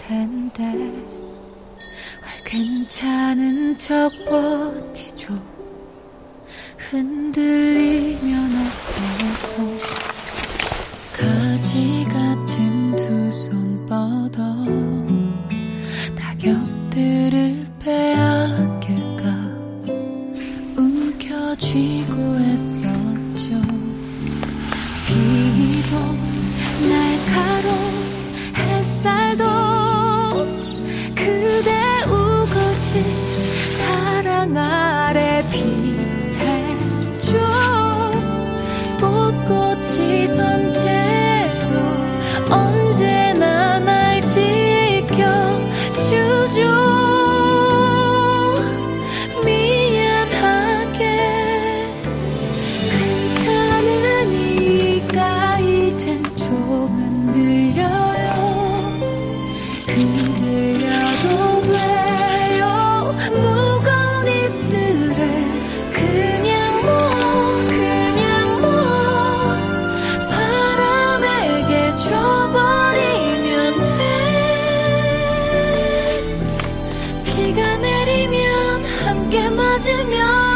텐데 왜 괜찮은 척 버티죠. 흔들리면 어때 맞으면